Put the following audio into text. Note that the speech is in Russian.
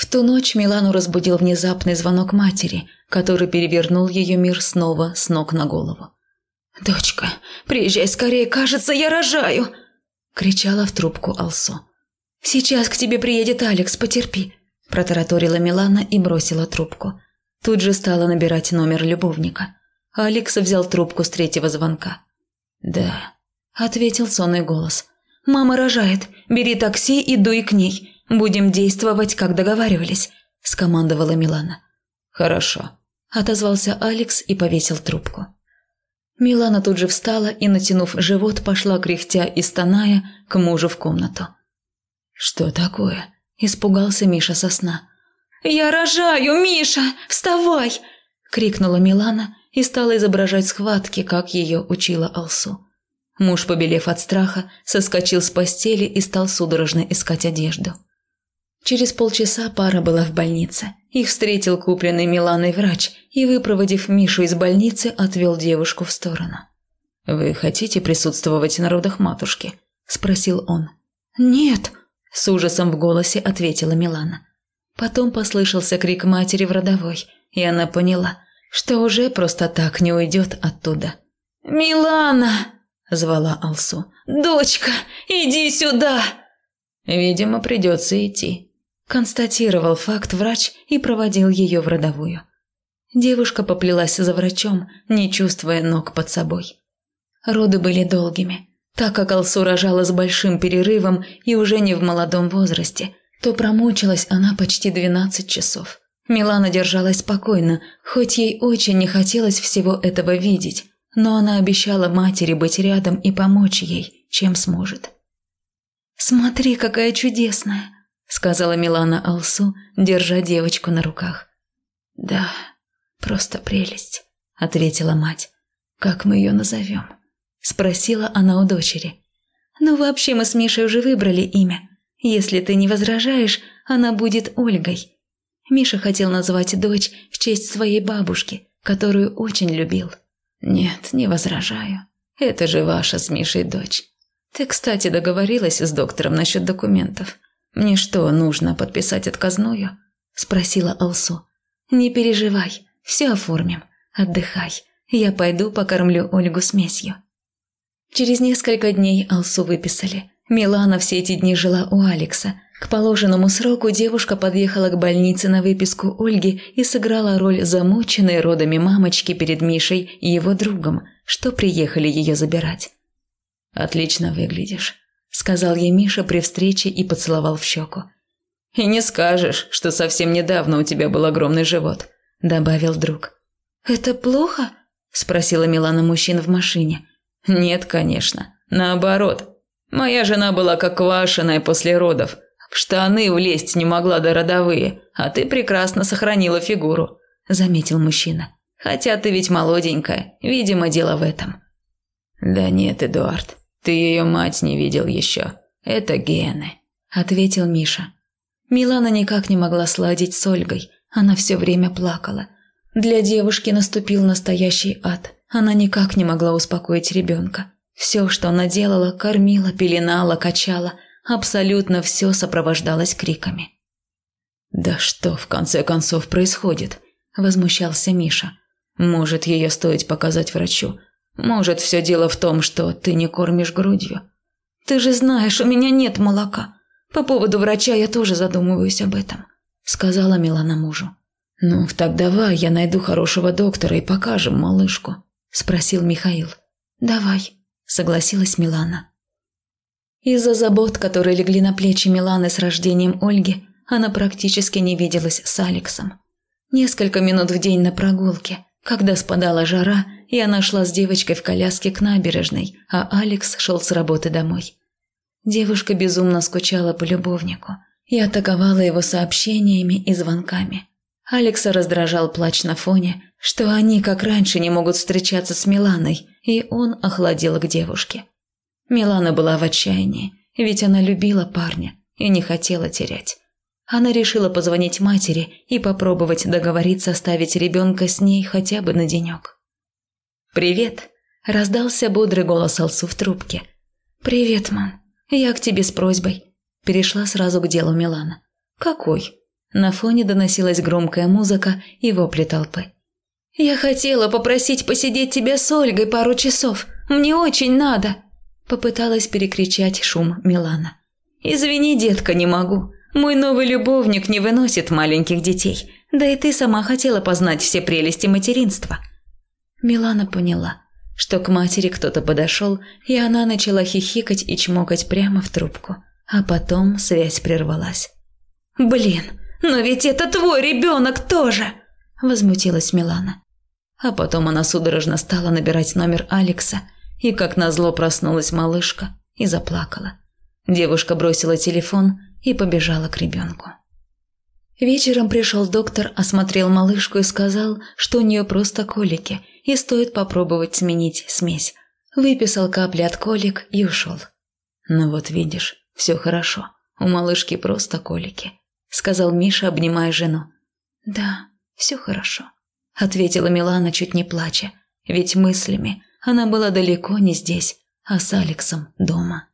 В ту ночь Милану разбудил внезапный звонок матери, который перевернул ее мир снова с ног на голову. «Дочка, приезжай скорее, кажется, я рожаю!» – кричала в трубку Алсу. «Сейчас к тебе приедет Алекс, потерпи», – протараторила Милана и бросила трубку. Тут же стала набирать номер любовника. Алекс взял трубку с третьего звонка. «Да», – ответил сонный голос. «Мама рожает. Бери такси и дуй к ней. Будем действовать, как договаривались», – скомандовала Милана. «Хорошо», – отозвался Алекс и повесил трубку. Милана тут же встала и, натянув живот, пошла кряхтя и стоная к мужу в комнату. «Что такое?» – испугался Миша со сна. «Я рожаю, Миша! Вставай!» – крикнула Милана и стала изображать схватки, как ее учила Алсу. Муж, побелев от страха, соскочил с постели и стал судорожно искать одежду. Через полчаса пара была в больнице. Их встретил купленный Миланой врач и, выпроводив Мишу из больницы, отвел девушку в сторону. «Вы хотите присутствовать на родах матушки?» – спросил он. «Нет», – с ужасом в голосе ответила Милана. Потом послышался крик матери в родовой, и она поняла, что уже просто так не уйдет оттуда. «Милана!» – звала Алсу. «Дочка, иди сюда!» «Видимо, придется идти», Констатировал факт врач и проводил ее в родовую. Девушка поплелась за врачом, не чувствуя ног под собой. Роды были долгими. Так как Алсу рожала с большим перерывом и уже не в молодом возрасте, то промучилась она почти 12 часов. Милана держалась спокойно, хоть ей очень не хотелось всего этого видеть, но она обещала матери быть рядом и помочь ей, чем сможет. «Смотри, какая чудесная!» Сказала Милана Алсу, держа девочку на руках. Да, просто прелесть, ответила мать. Как мы ее назовем? спросила она у дочери. Ну вообще мы с Мишей уже выбрали имя. Если ты не возражаешь, она будет Ольгой. Миша хотел назвать дочь в честь своей бабушки, которую очень любил. Нет, не возражаю. Это же ваша с Мишей дочь. Ты, кстати, договорилась с доктором насчет документов. «Мне что, нужно подписать отказную?» – спросила Алсу. «Не переживай, все оформим. Отдыхай. Я пойду покормлю Ольгу смесью». Через несколько дней Алсу выписали. Милана все эти дни жила у Алекса. К положенному сроку девушка подъехала к больнице на выписку Ольги и сыграла роль замученной родами мамочки перед Мишей и его другом, что приехали ее забирать. «Отлично выглядишь», – сказал ей Миша при встрече и поцеловал в щеку. «И не скажешь, что совсем недавно у тебя был огромный живот», – добавил друг. «Это плохо?» – спросила Милана мужчин в машине. «Нет, конечно. Наоборот. Моя жена была как квашеная после родов. В штаны влезть не могла до родовые, а ты прекрасно сохранила фигуру», – заметил мужчина. «Хотя ты ведь молоденькая, видимо, дело в этом». «Да нет, Эдуард, ты ее мать не видел еще. Это гены», – ответил Миша. Милана никак не могла сладить с Ольгой. Она все время плакала. Для девушки наступил настоящий ад. Она никак не могла успокоить ребенка. Все, что она делала, кормила, пеленала, качала, абсолютно все сопровождалось криками. «Да что, в конце концов, происходит?» – возмущался Миша. «Может, ее стоит показать врачу. Может, все дело в том, что ты не кормишь грудью. Ты же знаешь, у меня нет молока. По поводу врача я тоже задумываюсь об этом, сказала Милана мужу. Ну, так давай, я найду хорошего доктора и покажем малышку, спросил Михаил. Давай, согласилась Милана. Из-за забот, которые легли на плечи Миланы с рождением Ольги, она практически не виделась с Алексом. Несколько минут в день на прогулке, когда спадала жара, и она шла с девочкой в коляске к набережной, а Алекс шел с работы домой. Девушка безумно скучала по любовнику и атаковала его сообщениями и звонками. Алекса раздражал плач на фоне, что они, как раньше, не могут встречаться с Миланой, и он охладел к девушке. Милана была в отчаянии, ведь она любила парня и не хотела терять. Она решила позвонить матери и попробовать договориться оставить ребенка с ней хотя бы на денек. «Привет!» – раздался бодрый голос Алсу в трубке. «Привет, мам. Я к тебе с просьбой». Перешла сразу к делу Милана. «Какой?» На фоне доносилась громкая музыка и вопли толпы. «Я хотела попросить посидеть тебя с Ольгой пару часов. Мне очень надо!» Попыталась перекричать шум Милана. «Извини, детка, не могу. Мой новый любовник не выносит маленьких детей. Да и ты сама хотела познать все прелести материнства». Милана поняла, что к матери кто-то подошел, и она начала хихикать и чмокать прямо в трубку. А потом связь прервалась. «Блин, но ведь это твой ребенок тоже!» – возмутилась Милана. А потом она судорожно стала набирать номер Алекса, и как назло проснулась малышка и заплакала. Девушка бросила телефон и побежала к ребенку. Вечером пришел доктор, осмотрел малышку и сказал, что у нее просто колики, и стоит попробовать сменить смесь. Выписал капли от колик и ушел. «Ну вот видишь, все хорошо. У малышки просто колики», – сказал Миша, обнимая жену. «Да, все хорошо», – ответила Милана, чуть не плача, ведь мыслями она была далеко не здесь, а с Алексом дома.